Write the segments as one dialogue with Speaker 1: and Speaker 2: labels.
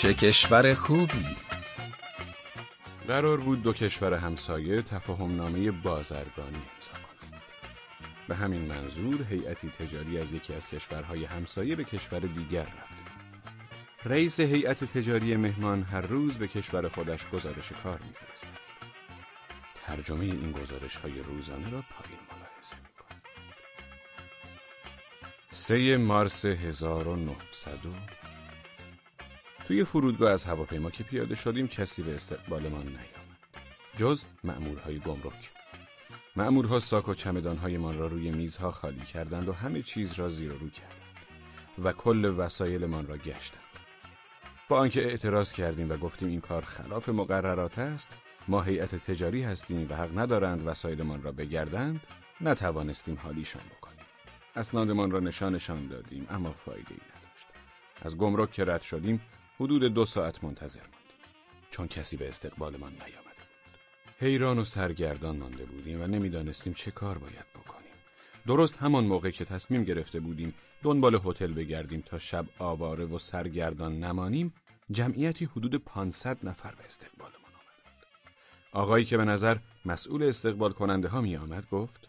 Speaker 1: چه کشور خوبی
Speaker 2: قرار بود دو کشور همسایه تفاهم نامه بازرگانی امضا کنند. به همین منظور هیئتی تجاری از یکی از کشورهای همسایه به کشور دیگر رفته. رئیس هیئت تجاری مهمان هر روز به کشور خودش گزارش کار میفرستد. ترجمه این گزارش های روزانه را پایین ملاحظه می کنید. سه مارس 1900 توی فرودگاه از هواپیما که پیاده شدیم کسی به استقبالمان نیامد. جز مأمورهای گمرک. مأمورها ساک و چمدانهایمان را روی میزها خالی کردند و همه چیز را زیر رو کردند و کل وسایلمان را گشتند. با آنکه اعتراض کردیم و گفتیم این کار خلاف مقررات است ما هیئت تجاری هستیم و حق ندارند وسایلمان را بگردند نتوانستیم حالیشان بکنیم. اسنادمان را نشانشان دادیم اما فایده ای نداشت. از گمرک که رد شدیم حدود دو ساعت منتظر ماندیم چون کسی به استقبالمان نیامده بود. حیران و سرگردان مانده بودیم و نمی‌دانستیم چه کار باید بکنیم. درست همان موقع که تصمیم گرفته بودیم دنبال هتل بگردیم تا شب آواره و سرگردان نمانیم جمعیتی حدود 500 نفر به استقبالمان آمدند. آقایی که به نظر مسئول استقبال کننده ها می آمد گفت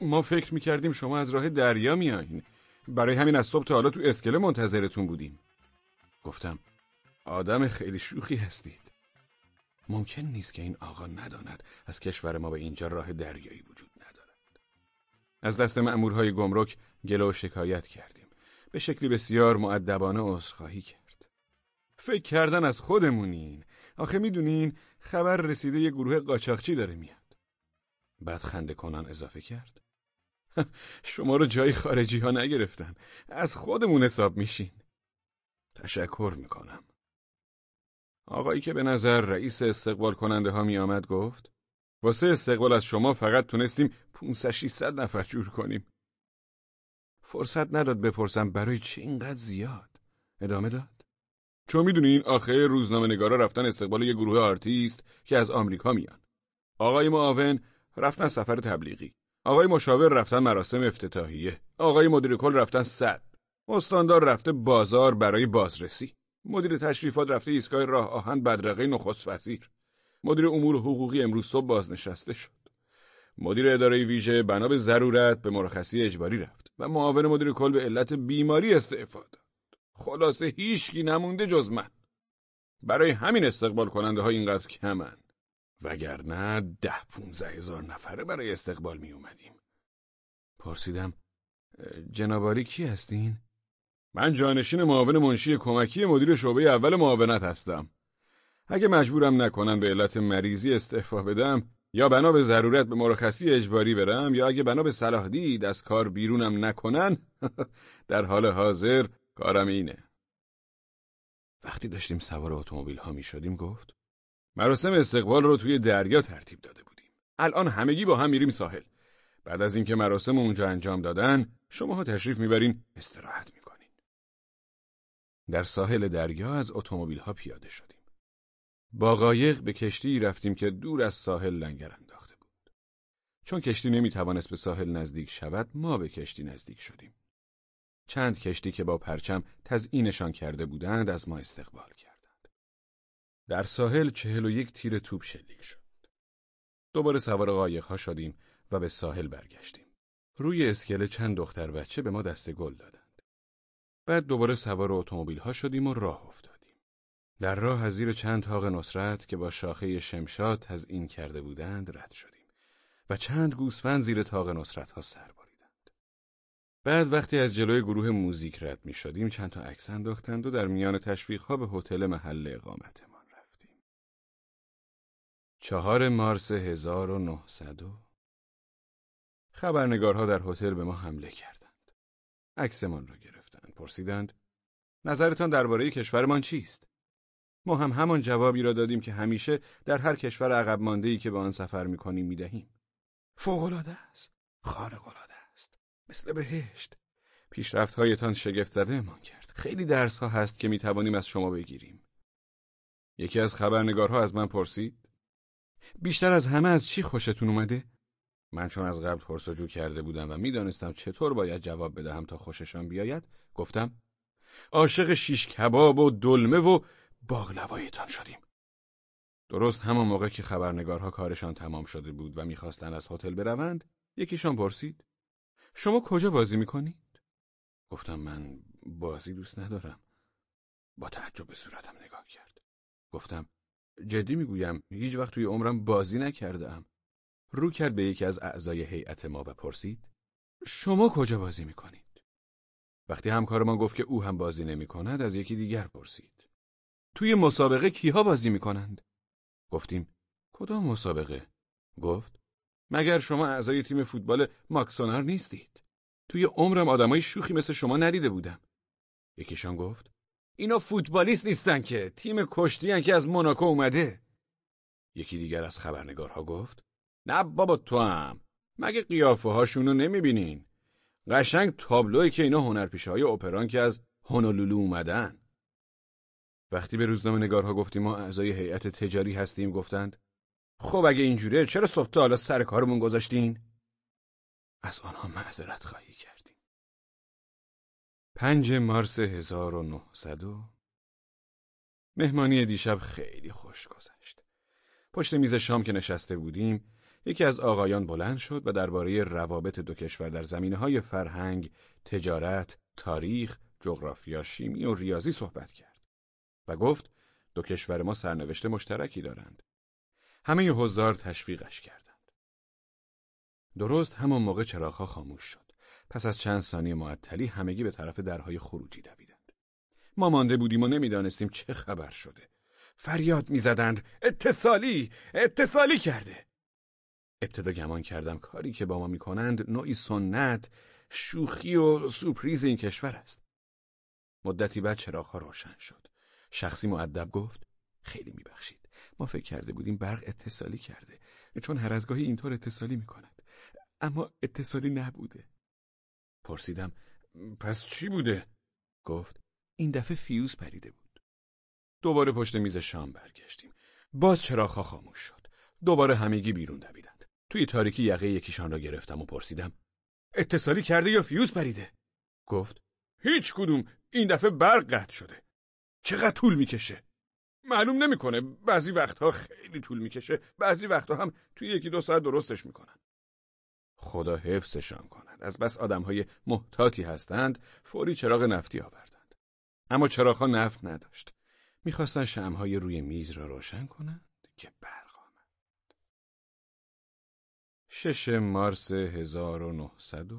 Speaker 2: ما فکر می کردیم شما از راه دریا می برای همین از صبح تا حالا تو اسکله منتظرتون بودیم. گفتم آدم خیلی شوخی هستید. ممکن نیست که این آقا نداند از کشور ما به اینجا راه دریایی وجود ندارد. از دست مأمورهای گمرک گلو شکایت کردیم. به شکلی بسیار معدبانه عذرخواهی کرد. فکر کردن از خودمونین. آخه می‌دونین خبر رسیده یه گروه قاچاقچی داره میاد. بعد خنده کنان اضافه کرد. شما رو جای خارجی ها نگرفتن. از خودمون حساب میشین. تشکر می‌کنم. آقایی که به نظر رئیس استقبال کننده ها می آمد گفت واسه استقبال از شما فقط تونستیم 500 600 نفر جور کنیم. فرصت نداد بپرسم برای چه اینقدر زیاد؟ ادامه داد. چون می‌دونین آخه روزنامه نگارا رفتن استقبال یه گروه آرتیست که از آمریکا میان. آقای معاون رفتن سفر تبلیغی. آقای مشاور رفتن مراسم افتتاحیه. آقای مدیر کل رفتن صد. استاندار رفته بازار برای بازرسی. مدیر تشریفات رفته ایستگاه راه آهن بدرقه نخست وزیر. مدیر امور حقوقی امروز صبح بازنشسته شد. مدیر اداره ویژه بنا به ضرورت به مرخصی اجباری رفت و معاون مدیر کل به علت بیماری استعفا داد. خلاصه هیچکی نمونده جز من. برای همین استقبال کننده ها اینقدر کمن. وگرنه ده پونزه هزار نفره برای استقبال می اومدیم پرسیدم جنابالی کی هستین؟ من جانشین معاون منشی کمکی مدیر شعبه اول معاونت هستم. اگه مجبورم نکنن به علت مریضی استعفا بدم یا بنا به ضرورت به مرخصی اجباری برم یا اگه بنا به صلاح دید از کار بیرونم نکنن در حال حاضر کارم اینه. وقتی داشتیم سوار اتومبیل ها می شدیم گفت مراسم استقبال رو توی دریا ترتیب داده بودیم. الان همگی با هم میریم ساحل. بعد از اینکه مراسم اونجا انجام دادن شماها تشریف می‌برین استراحت می در ساحل دریا از ها پیاده شدیم. با قایق به کشتی رفتیم که دور از ساحل لنگر انداخته بود. چون کشتی نمی توانست به ساحل نزدیک شود، ما به کشتی نزدیک شدیم. چند کشتی که با پرچم تزئینشان کرده بودند از ما استقبال کردند. در ساحل چهل و یک تیر توپ شلیک شد. دوباره سوار قایق ها شدیم و به ساحل برگشتیم. روی اسکله چند دختر بچه به ما دست گل دادند. بعد دوباره سوار اتومبیل ها شدیم و راه افتادیم. در راه از زیر چند تاق نصرت که با شاخه شمشاد این کرده بودند رد شدیم و چند گوسفند زیر تاق نصرت ها سر بریدند. بعد وقتی از جلوی گروه موزیک رد می شدیم چند تا عکس انداختند و در میان تشویق ها به هتل محل اقامتمان رفتیم. چهار مارس 1900 خبرنگارها در هتل به ما حمله کردند. عکسمان را گرفت. پرسیدند نظرتان درباره کشورمان چیست؟ ما هم همان جوابی را دادیم که همیشه در هر کشور عقب مانده که به آن سفر می‌کنیم می‌دهیم. فوقالعاده است. خارق‌العاده است. مثل بهشت. پیشرفتهایتان شگفت زده امان کرد. خیلی درس ها هست که می‌توانیم از شما بگیریم. یکی از خبرنگارها از من پرسید بیشتر از همه از چی خوشتون اومده؟ من چون از قبل پرسجو کرده بودم و می‌دانستم چطور باید جواب بدهم تا خوششان بیاید گفتم عاشق شیش کباب و دلمه و باغلوایتان شدیم. درست همان موقع که خبرنگارها کارشان تمام شده بود و می‌خواستند از هتل بروند، یکیشان پرسید: شما کجا بازی می‌کنید؟ گفتم من بازی دوست ندارم. با تعجب به صورتم نگاه کرد. گفتم جدی می‌گویم هیچ وقت توی عمرم بازی نکردم. رو کرد به یکی از اعضای هیئت ما و پرسید شما کجا بازی می‌کنید؟ وقتی همکارمان گفت که او هم بازی نمی کند از یکی دیگر پرسید توی مسابقه کیها بازی می‌کنند؟ گفتیم کدام مسابقه؟ گفت مگر شما اعضای تیم فوتبال ماکسونر نیستید؟ توی عمرم آدمای شوخی مثل شما ندیده بودم. یکیشان گفت اینا فوتبالیست نیستن که تیم کشتی که از موناکو اومده. یکی دیگر از خبرنگارها گفت نه بابا تو هم مگه قیافه هاشونو نمی‌بینین قشنگ تابلوی که اینا هنرپیشه های اپران که از هونولولو اومدن وقتی به روزنامه نگارها گفتیم ما اعضای هیئت تجاری هستیم گفتند خب اگه اینجوره چرا صبح تا حالا سر کارمون گذاشتین؟ از آنها معذرت خواهی کردیم. پنج مارس 1900 مهمانی دیشب خیلی خوش گذشت. پشت میز شام که نشسته بودیم یکی از آقایان بلند شد و درباره روابط دو کشور در زمینه های فرهنگ، تجارت، تاریخ، جغرافیا، شیمی و ریاضی صحبت کرد و گفت دو کشور ما سرنوشت مشترکی دارند. همه حضار تشویقش کردند. درست همان موقع چراغها خاموش شد. پس از چند ثانیه معطلی همگی به طرف درهای خروجی دویدند. ما مانده بودیم و نمی‌دانستیم چه خبر شده. فریاد می‌زدند اتصالی اتصالی کرده ابتدا گمان کردم کاری که با ما می‌کنند نوعی سنت شوخی و سوپریز این کشور است. مدتی بعد چراغها روشن شد. شخصی مودب گفت خیلی میبخشید. ما فکر کرده بودیم برق اتصالی کرده چون هر از گاهی اینطور اتصالی می‌کند. اما اتصالی نبوده. پرسیدم پس چی بوده؟ گفت این دفعه فیوز پریده بود. دوباره پشت میز شام برگشتیم. باز چراغها خاموش شد. دوباره همگی بیرون دویدن توی تاریکی یقه یکیشان را گرفتم و پرسیدم اتصالی کرده یا فیوز پریده؟ گفت هیچ کدوم این دفعه برق قطع شده چقدر طول می‌کشه؟ معلوم نمی‌کنه بعضی وقتها خیلی طول می‌کشه بعضی وقتها هم توی یکی دو ساعت درستش می‌کنن خدا حفظشان کند از بس آدمهای محتاطی هستند فوری چراغ نفتی آوردند اما چراغها نفت نداشت می‌خواستن شمهای روی میز را روشن کنند که شش مارس 1900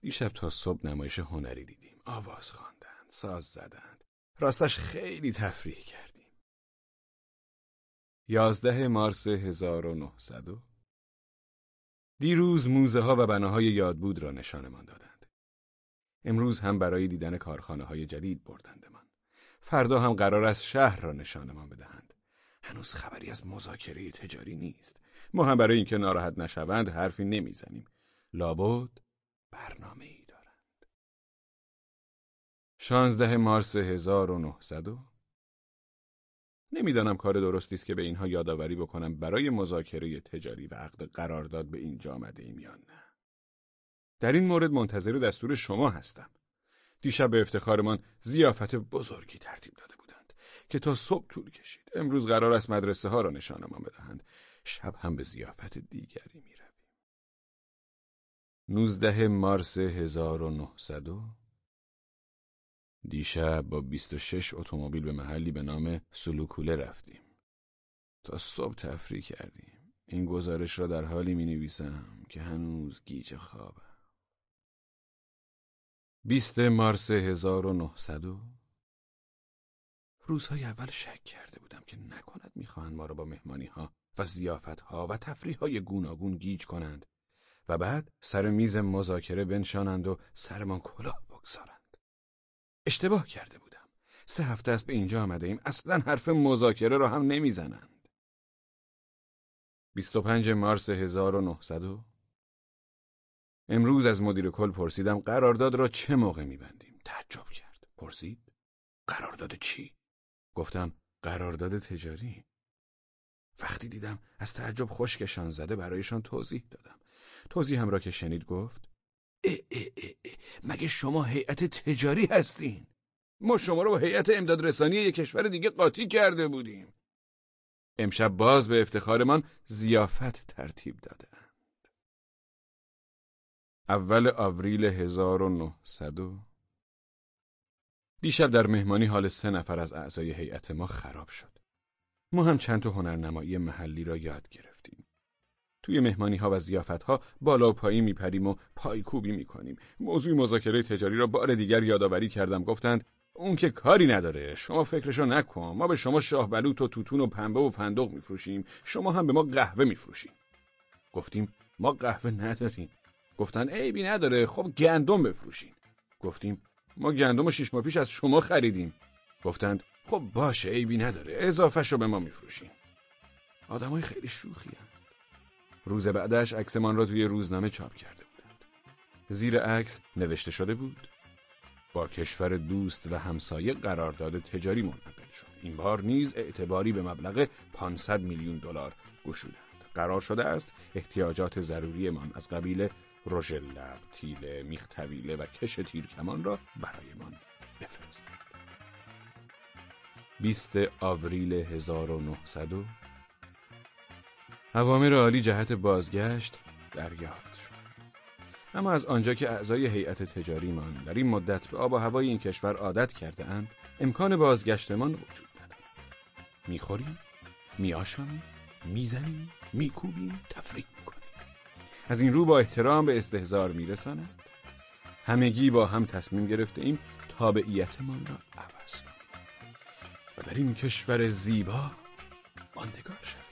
Speaker 2: دیشب تا صبح نمایش هنری دیدیم. آواز خواندند، ساز زدند. راستش خیلی تفریح کردیم. یازده مارس 1900 دیروز موزه ها و بناهای یادبود را نشانمان دادند. امروز هم برای دیدن کارخانه های جدید بردندمان. فردا هم قرار است شهر را نشانمان بدهند. هنوز خبری از مذاکره تجاری نیست. ما هم برای اینکه ناراحت نشوند حرفی نمی‌زنیم. لابد برنامه ای دارند. شانزده مارس 1900 نمی‌دانم کار درستی است که به اینها یادآوری بکنم برای مذاکره تجاری و عقد قرارداد به اینجا آمده ایم یا نه. در این مورد منتظر دستور شما هستم. دیشب به افتخارمان زیافت بزرگی ترتیب داده بودند که تا صبح طول کشید. امروز قرار است مدرسه ها را نشانمان بدهند شب هم به زیافت دیگری می رویم. 19 مارس 1900 دیشب با 26 اتومبیل به محلی به نام سلوکوله رفتیم. تا صبح تفریح کردیم. این گزارش را در حالی می نویسم که هنوز گیج خوابم. 20 مارس 1900 روزهای اول شک کرده بودم که نکند می‌خواهند ما را با مهمانی ها و ها و تفریح های گوناگون گیج کنند و بعد سر میز مذاکره بنشانند و سرمان کلاه بگذارند. اشتباه کرده بودم. سه هفته است به اینجا آمده ایم اصلا حرف مذاکره را هم نمی‌زنند. 25 مارس 1900 امروز از مدیر کل پرسیدم قرارداد را چه موقع میبندیم؟ تعجب کرد. پرسید قرارداد چی؟ گفتم قرارداد تجاری. وقتی دیدم از تعجب خشکشان زده برایشان توضیح دادم توضیح هم را که شنید گفت اه اه اه مگه شما هیئت تجاری هستین ما شما رو با هیئت امداد رسانی یک کشور دیگه قاطی کرده بودیم. امشب باز به افتخارمان زیافت ترتیب دادند. اول آوریل 1900 دیشب در مهمانی حال سه نفر از اعضای هیئت ما خراب شد. ما هم چند تا هنرنمایی محلی را یاد گرفتیم. توی مهمانی ها و زیافت ها بالا و پایین میپریم و پایکوبی می‌کنیم. موضوع مذاکره تجاری را بار دیگر یادآوری کردم. گفتند اون که کاری نداره. شما فکرشو نکن. ما به شما شاه بلوط و توتون و پنبه و فندق میفروشیم. شما هم به ما قهوه میفروشیم گفتیم ما قهوه نداریم. گفتن عیبی نداره. خب گندم بفروشین. گفتیم ما گندم شیش ماه پیش از شما خریدیم. گفتند خب باشه عیبی نداره. اضافه شو به ما میفروشین آدمای خیلی شوخی هست. روز بعدش عکسمان را توی روزنامه چاپ کرده بودند. زیر عکس نوشته شده بود با کشور دوست و همسایه قرارداد تجاری منعقد شد. این بار نیز اعتباری به مبلغ 500 میلیون دلار گشودند. قرار شده است احتیاجات ضروریمان از قبیل رژ لب، تیله، میخ و کش تیرکمان را برایمان بفرستند. 20 آوریل 1900 اوامر عالی جهت بازگشت دریافت شد. اما از آنجا که اعضای هیئت تجاریمان در این مدت به آب و هوای این کشور عادت کرده اند، امکان بازگشتمان وجود ندارد. می‌خوریم، میآشامیم، می‌زنیم، میکوبیم، تفریح می‌کنیم. از این رو با احترام به استهزار میرساند همگی با هم تصمیم گرفته ایم تابعیتمان را در این کشور زیبا ماندگار شویم.